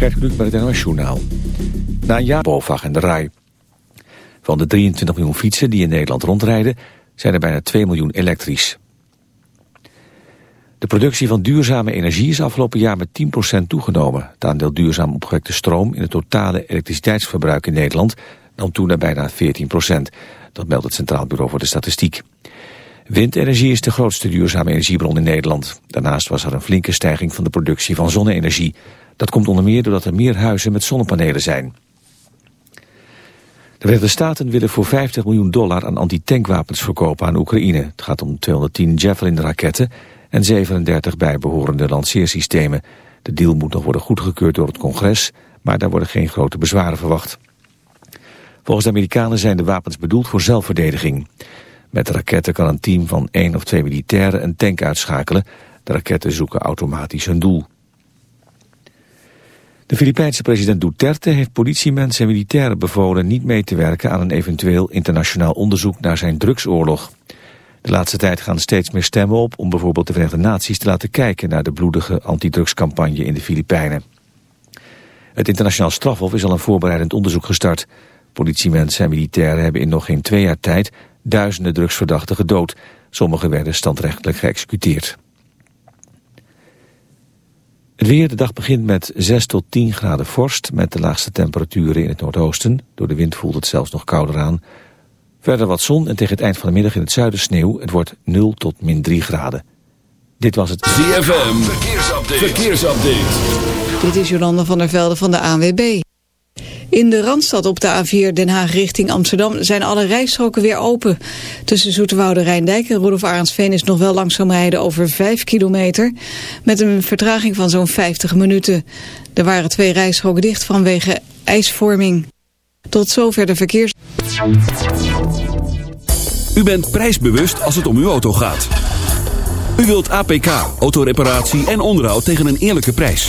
Gert Kluk met het NOS Journaal. Na een en de RAI. Van de 23 miljoen fietsen die in Nederland rondrijden... zijn er bijna 2 miljoen elektrisch. De productie van duurzame energie is afgelopen jaar met 10% toegenomen. Het aandeel duurzaam opgewekte stroom in het totale elektriciteitsverbruik in Nederland... nam toen naar bijna 14%. Dat meldt het Centraal Bureau voor de Statistiek. Windenergie is de grootste duurzame energiebron in Nederland. Daarnaast was er een flinke stijging van de productie van zonne-energie. Dat komt onder meer doordat er meer huizen met zonnepanelen zijn. De Verenigde Staten willen voor 50 miljoen dollar aan antitankwapens verkopen aan Oekraïne. Het gaat om 210 Javelin-raketten en 37 bijbehorende lanceersystemen. De deal moet nog worden goedgekeurd door het congres, maar daar worden geen grote bezwaren verwacht. Volgens de Amerikanen zijn de wapens bedoeld voor zelfverdediging. Met de raketten kan een team van één of twee militairen een tank uitschakelen. De raketten zoeken automatisch hun doel. De Filipijnse president Duterte heeft politiemensen en militairen bevolen niet mee te werken aan een eventueel internationaal onderzoek naar zijn drugsoorlog. De laatste tijd gaan steeds meer stemmen op om bijvoorbeeld de Verenigde Naties te laten kijken naar de bloedige antidrugscampagne in de Filipijnen. Het internationaal strafhof is al een voorbereidend onderzoek gestart. Politiemensen en militairen hebben in nog geen twee jaar tijd duizenden drugsverdachten gedood. Sommigen werden standrechtelijk geëxecuteerd. Het weer, de dag begint met 6 tot 10 graden vorst... met de laagste temperaturen in het noordoosten. Door de wind voelt het zelfs nog kouder aan. Verder wat zon en tegen het eind van de middag in het zuiden sneeuw. Het wordt 0 tot min 3 graden. Dit was het ZFM, verkeersupdate. verkeersupdate. Dit is Jolanda van der Velde van de ANWB. In de Randstad op de A4 Den Haag richting Amsterdam zijn alle rijstroken weer open. Tussen Zoeterwoude Rijndijk en Rudolf Arendsveen is nog wel langzaam rijden over 5 kilometer. Met een vertraging van zo'n 50 minuten. Er waren twee rijstroken dicht vanwege ijsvorming. Tot zover de verkeers... U bent prijsbewust als het om uw auto gaat. U wilt APK, autoreparatie en onderhoud tegen een eerlijke prijs.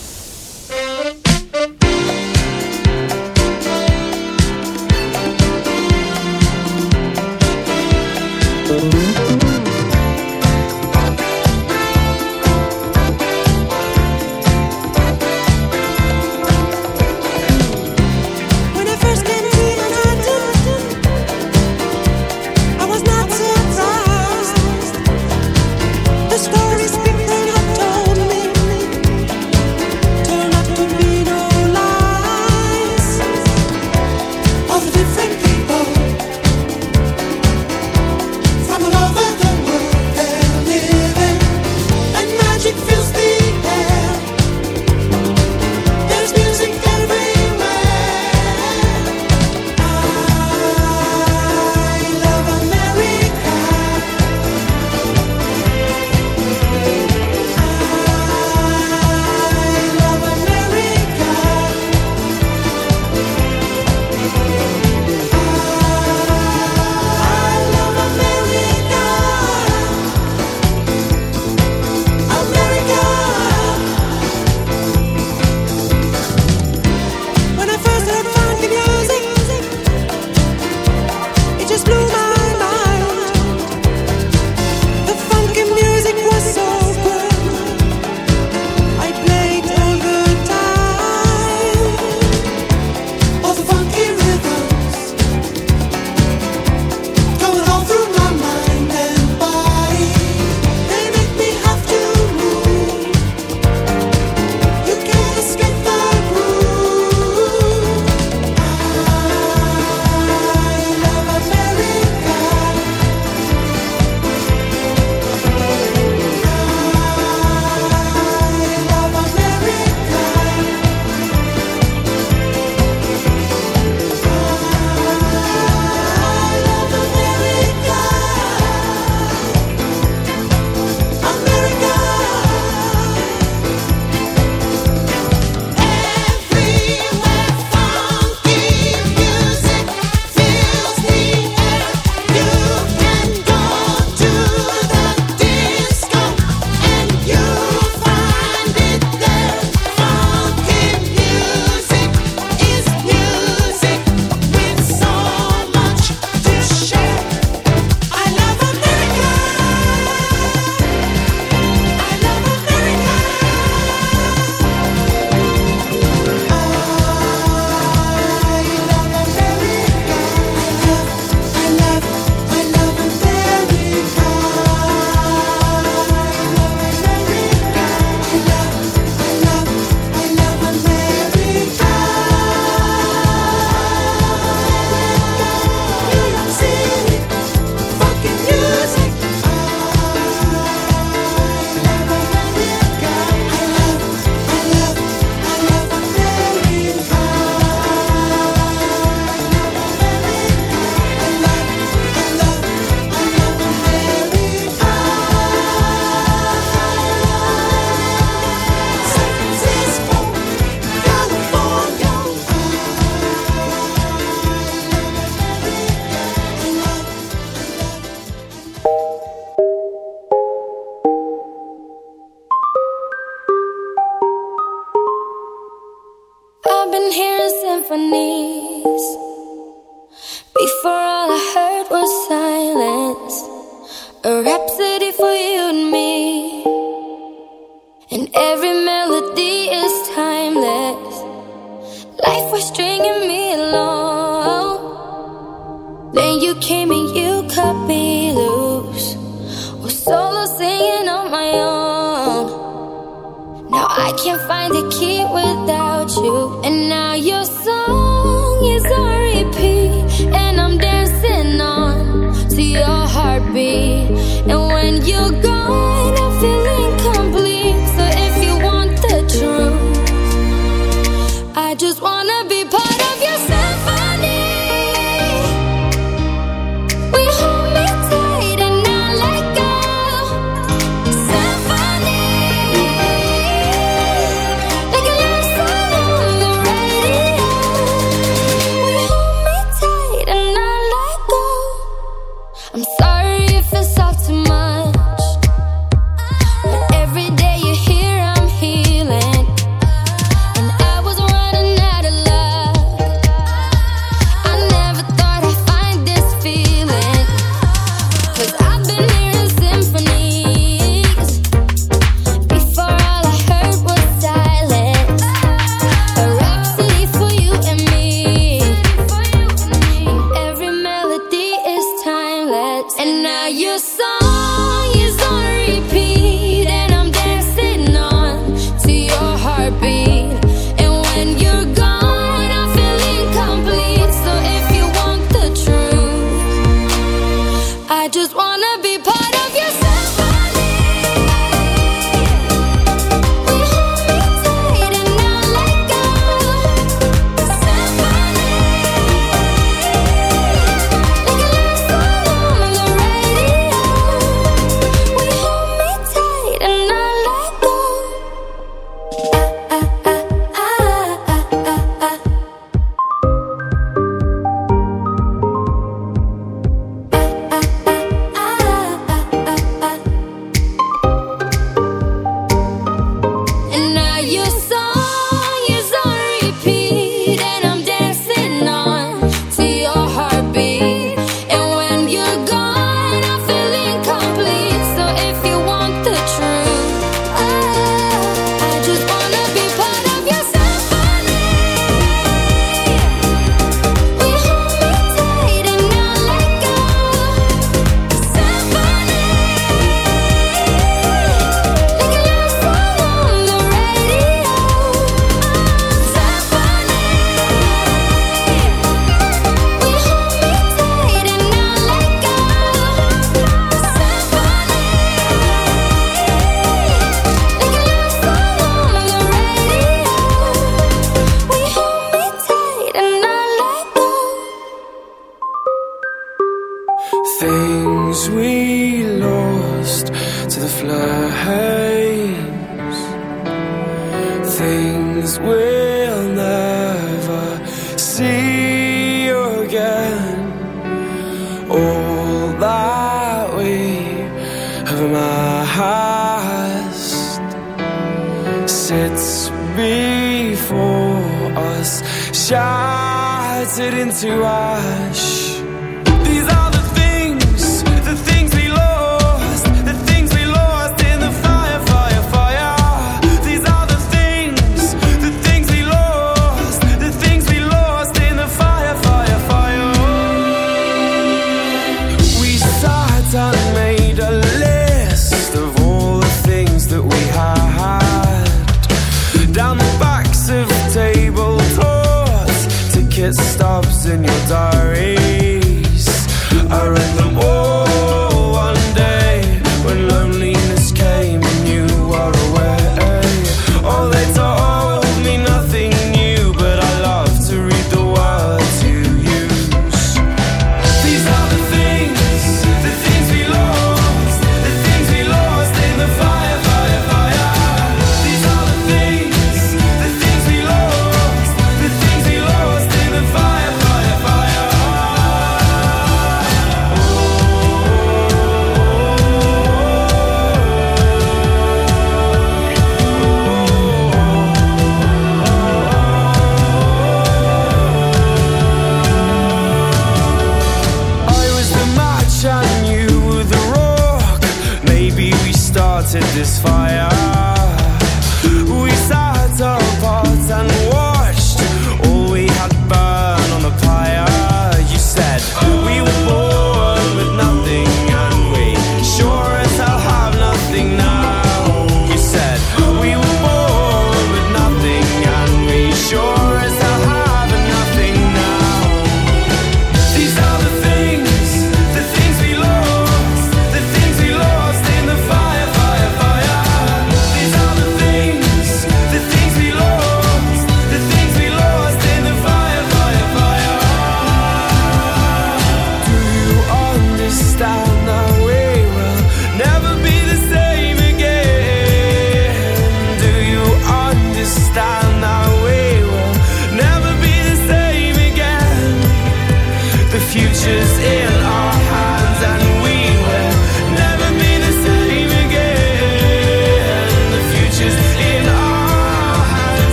I can't find the key without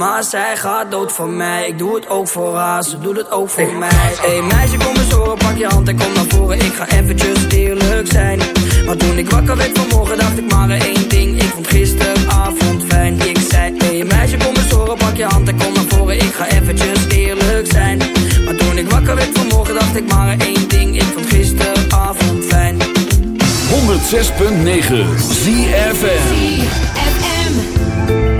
Maar zij gaat dood voor mij. Ik doe het ook voor haar, ze doet het ook voor mij. Hey meisje, kom eens horen, pak je hand en kom naar voren. Ik ga eventjes eerlijk zijn. Maar toen ik wakker werd vanmorgen, dacht ik maar aan één ding. Ik vond gisteravond fijn. Ik zei, hey meisje, kom eens horen, pak je hand en kom naar voren. Ik ga eventjes eerlijk zijn. Maar toen ik wakker werd vanmorgen, dacht ik maar aan één ding. Ik vond gisteravond fijn. 106.9 ZFM. Straten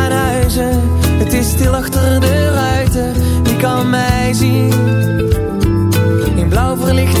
stil achter de ruiten, wie kan mij zien? In blauw verlichte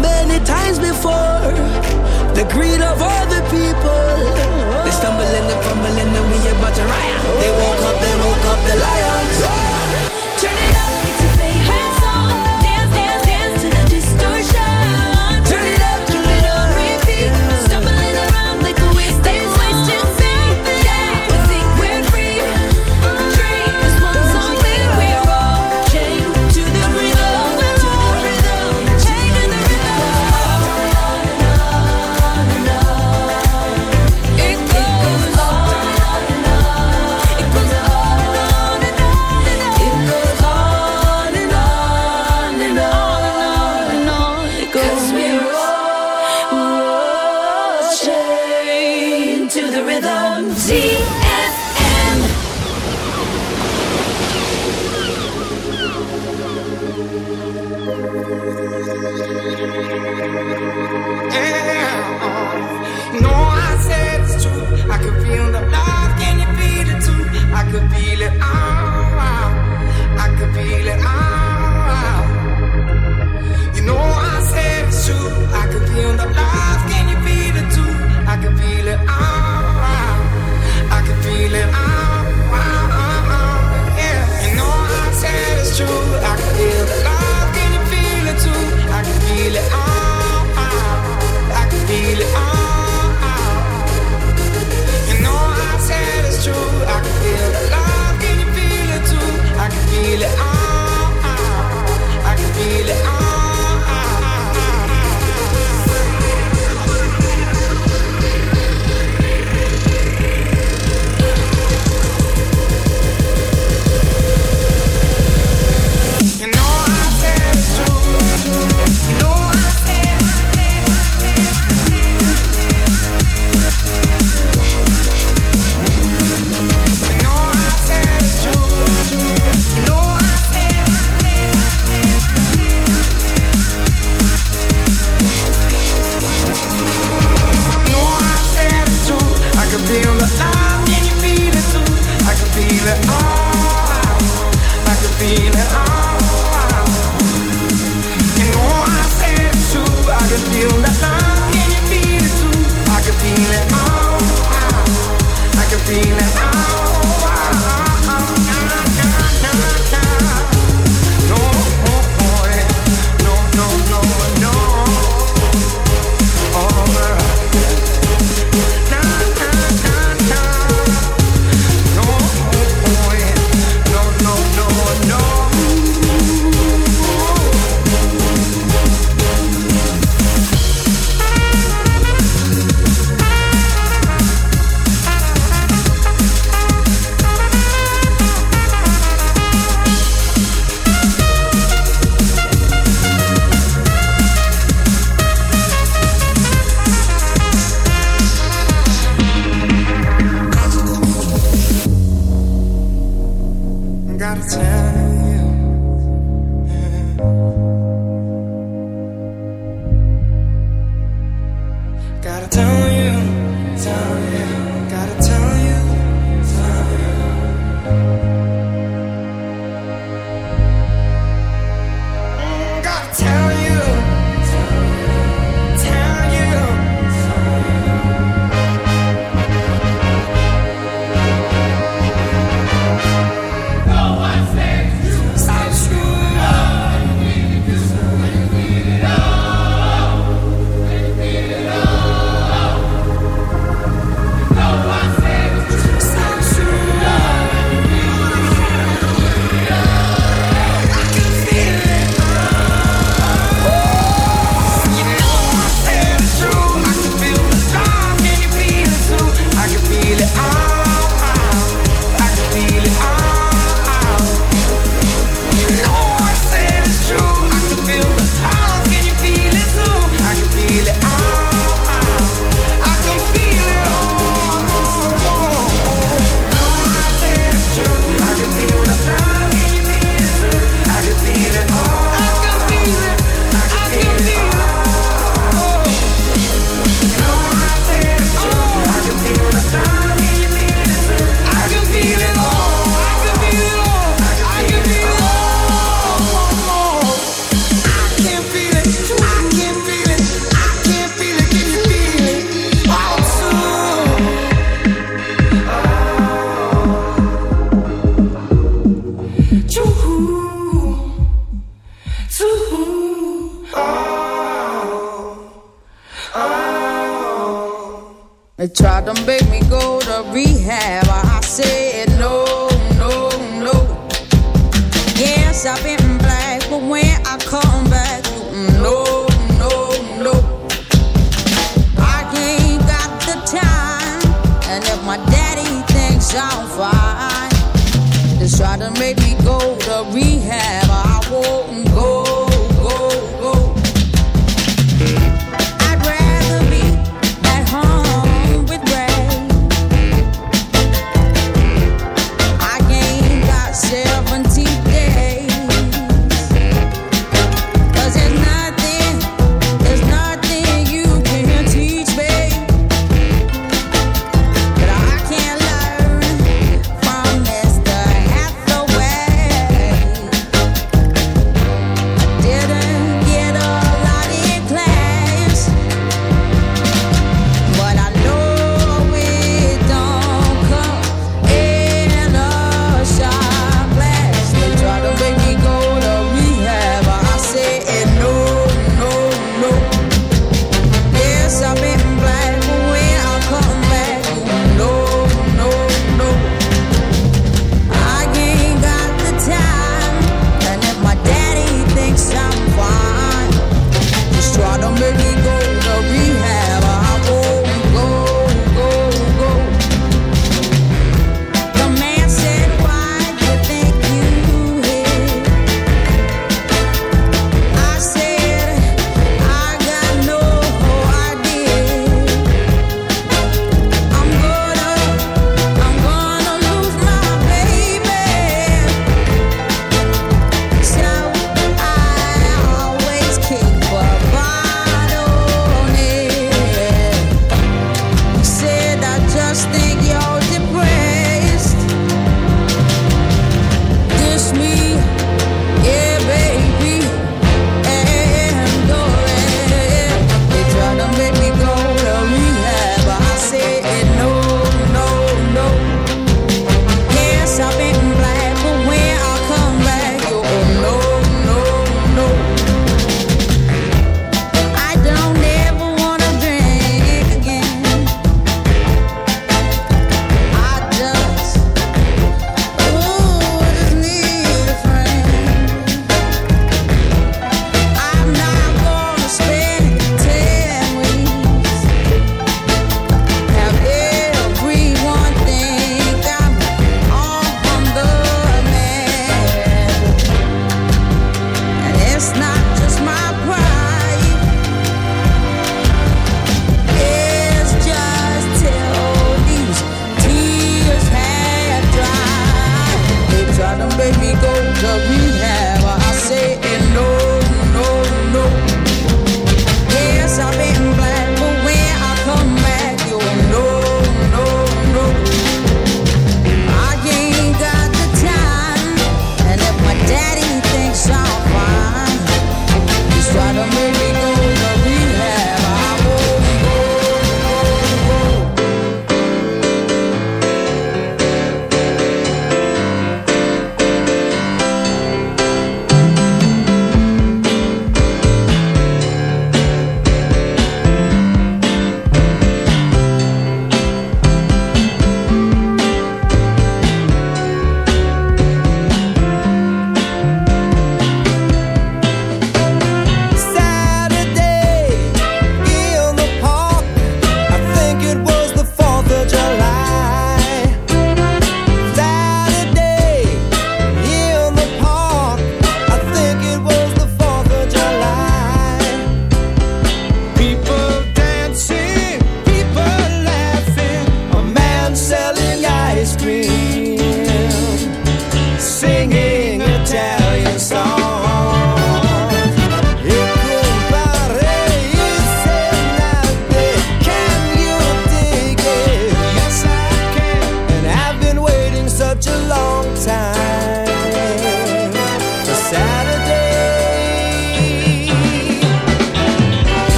many times. down um for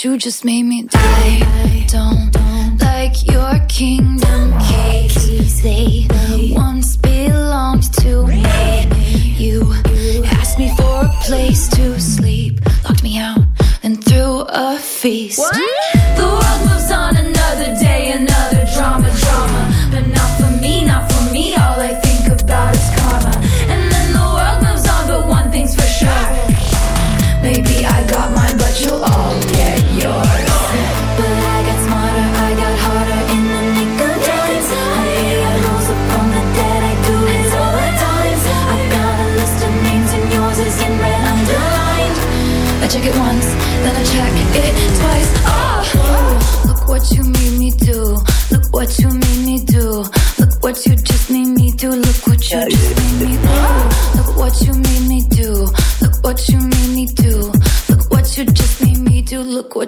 you just made me.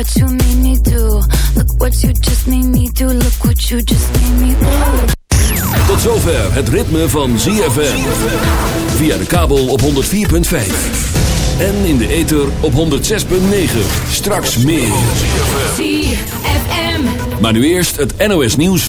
what you me do. Look what you just me do. Look what you just me do. Tot zover het ritme van ZFM. Via de kabel op 104.5. En in de ether op 106.9. Straks meer. ZFM. Maar nu eerst het NOS nieuws.